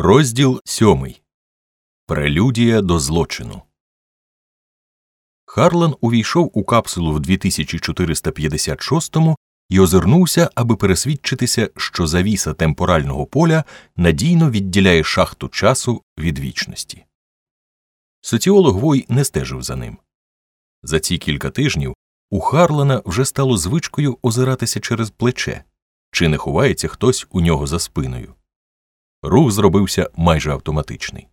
Розділ сьомий Прелюдія до злочину. Харлан увійшов у капсулу в 2456-му і озирнувся, аби пересвідчитися, що завіса темпорального поля надійно відділяє шахту часу від вічності. Соціолог Вой не стежив за ним. За ці кілька тижнів у Харлана вже стало звичкою озиратися через плече, чи не ховається хтось у нього за спиною. Рух зробився майже автоматичний.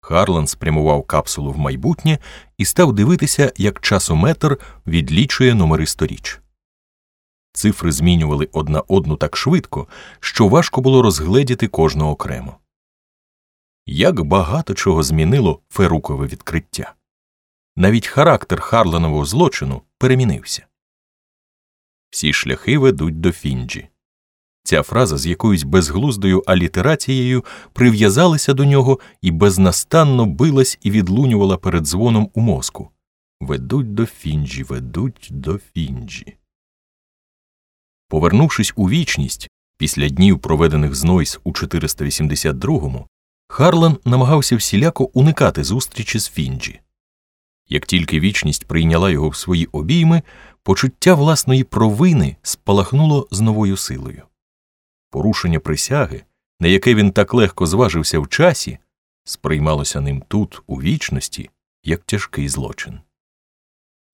Харлан спрямував капсулу в майбутнє і став дивитися, як часометр відлічує номери сторіч. Цифри змінювали одна одну так швидко, що важко було розгледіти кожного окремо. Як багато чого змінило ферукове відкриття. Навіть характер Харланового злочину перемінився. Всі шляхи ведуть до Фінджі. Ця фраза з якоюсь безглуздою алітерацією прив'язалася до нього і безнастанно билась і відлунювала перед дзвоном у мозку. Ведуть до Фінджі, ведуть до Фінджі. Повернувшись у вічність після днів, проведених з Нойс у 482-му, Харлан намагався всіляко уникати зустрічі з Фінджі. Як тільки вічність прийняла його в свої обійми, почуття власної провини спалахнуло з новою силою. Порушення присяги, на яке він так легко зважився в часі, сприймалося ним тут, у вічності, як тяжкий злочин.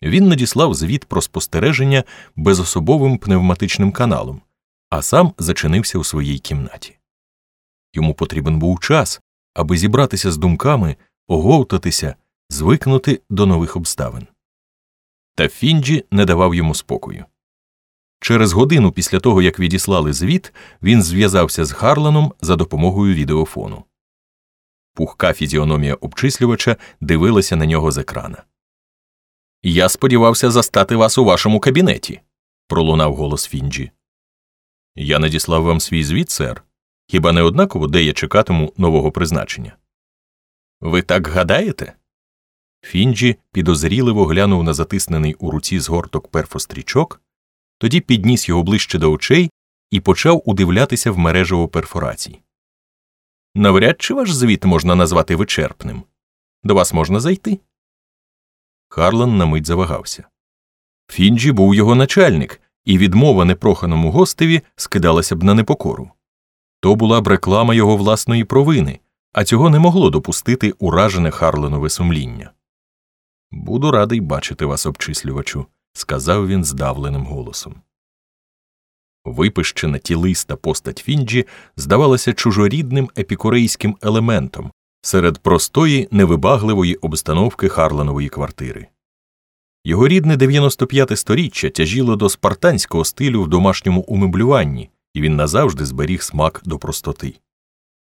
Він надіслав звіт про спостереження безособовим пневматичним каналом, а сам зачинився у своїй кімнаті. Йому потрібен був час, аби зібратися з думками, оговтатися, звикнути до нових обставин. Та Фінджі не давав йому спокою. Через годину після того, як відіслали звіт, він зв'язався з Харланом за допомогою відеофону. Пухка фізіономія обчислювача дивилася на нього з екрана. Я сподівався застати вас у вашому кабінеті, пролунав голос Фінджі. Я надіслав вам свій звіт, сер. Хіба не однаково, де я чекатиму нового призначення? Ви так гадаєте? Фінджі підозріливо глянув на затиснений у руці згорток перфострічок, тоді підніс його ближче до очей і почав удивлятися в мережево перфорацій. Навряд чи ваш звіт можна назвати вичерпним. До вас можна зайти. Харлан на мить завагався. Фінджі був його начальник, і відмова непроханому гостеві скидалася б на непокору. То була б реклама його власної провини, а цього не могло допустити уражене Харленове сумління. Буду радий бачити вас, обчислювачу, сказав він здавленим голосом. Випещена тілиста постать Фінджі здавалася чужорідним епікурейським елементом серед простої невибагливої обстановки Харленової квартири. Його рідне 95-те сторіччя тяжіло до спартанського стилю в домашньому умеблюванні, і він назавжди зберіг смак до простоти.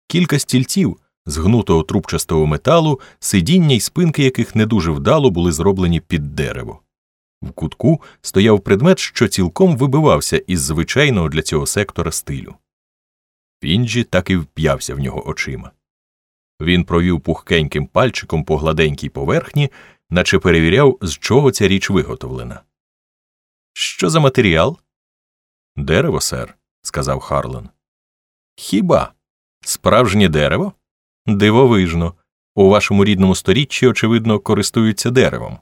Кілька стільців з гнутого трубчастого металу, сидіння й спинки яких не дуже вдало були зроблені під дерево. В кутку стояв предмет, що цілком вибивався із звичайного для цього сектора стилю. Фінджі так і вп'явся в нього очима. Він провів пухкеньким пальчиком по гладенькій поверхні, наче перевіряв, з чого ця річ виготовлена. Що за матеріал? Дерево, сер, сказав Харлан. Хіба? Справжнє дерево? Дивовижно. У вашому рідному сторіччі, очевидно, користуються деревом.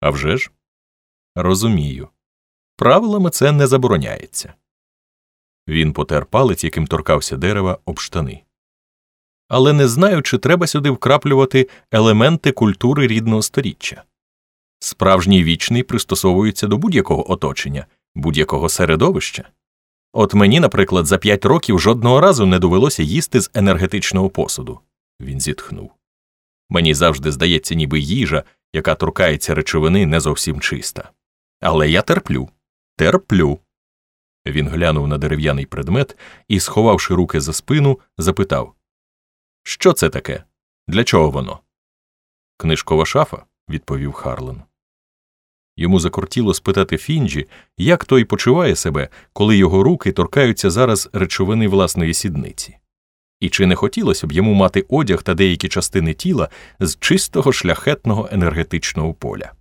«А вже ж?» Розумію. Правилами це не забороняється. Він потер палець, яким торкався дерева об штани. Але не знаю, чи треба сюди вкраплювати елементи культури рідного сторіччя. Справжній вічний пристосовується до будь-якого оточення, будь-якого середовища. От мені, наприклад, за п'ять років жодного разу не довелося їсти з енергетичного посуду. Він зітхнув. Мені завжди здається, ніби їжа, яка торкається речовини, не зовсім чиста. Але я терплю, терплю. Він глянув на дерев'яний предмет і, сховавши руки за спину, запитав Що це таке? Для чого воно? Книжкова шафа, відповів Харлен. Йому закортіло спитати Фінджі, як той почуває себе, коли його руки торкаються зараз речовини власної сідниці, і чи не хотілося б йому мати одяг та деякі частини тіла з чистого шляхетного енергетичного поля.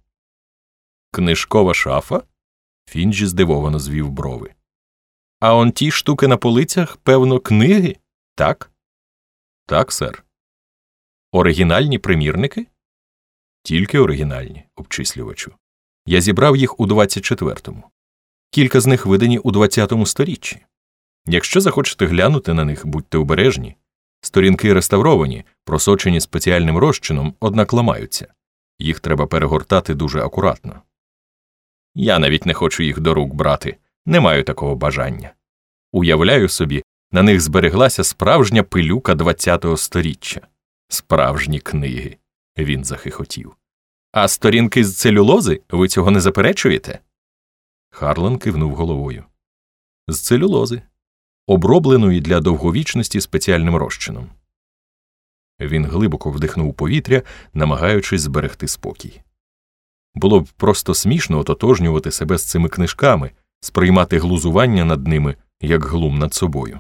Книжкова шафа? Фінджі здивовано звів брови. А он ті штуки на полицях, певно, книги? Так? Так, сер. Оригінальні примірники? Тільки оригінальні, обчислювачу. Я зібрав їх у 24-му. Кілька з них видані у 20-му сторіччі. Якщо захочете глянути на них, будьте обережні. Сторінки реставровані, просочені спеціальним розчином, однак ламаються. Їх треба перегортати дуже акуратно. Я навіть не хочу їх до рук брати, не маю такого бажання. Уявляю собі, на них збереглася справжня пилюка ХХ століття. Справжні книги, він захихотів. А сторінки з целюлози ви цього не заперечуєте? Харлан кивнув головою. З целюлози, обробленої для довговічності спеціальним розчином. Він глибоко вдихнув повітря, намагаючись зберегти спокій. Було б просто смішно ототожнювати себе з цими книжками, сприймати глузування над ними як глум над собою.